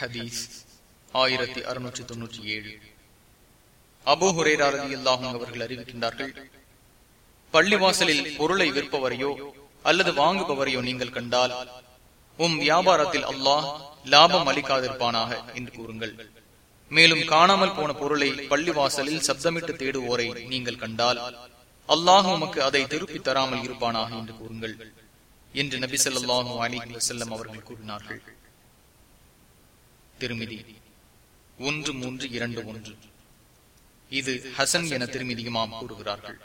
ஹதீஸ் ஆயிரத்தி அறுநூற்றி தொன்னூற்றி ஏழு. அபோ ஹுரேராரதி அல்லாஹும் அவர்கள் அறிவிக்கின்றார்கள் பள்ளிவாசலில் பொருளை விற்பவரையோ அல்லது வாங்குபவரையோ நீங்கள் கண்டால் உம் வியாபாரத்தில் அல்லாஹ் லாபம் அளிக்காதிருப்பானாக என்று கூறுங்கள். மேலும் காணாமல் போன பொருளை பள்ளிவாசலில் சப்தமிட்டு தேடுவோரை நீங்கள் கண்டால் அல்லாஹ் உமக்கு அதை திருப்பி தராமல் இருப்பானாக என்று கூறுங்கள் என்று நபி சொல்லாஹு அலி வசல்லம் அவர்கள் கூறினார்கள். திருமிதி. ஒன்று மூன்று இரண்டு ஒன்று. இது ஹசன் என திருமதியுமாம் கூறுகிறார்கள்.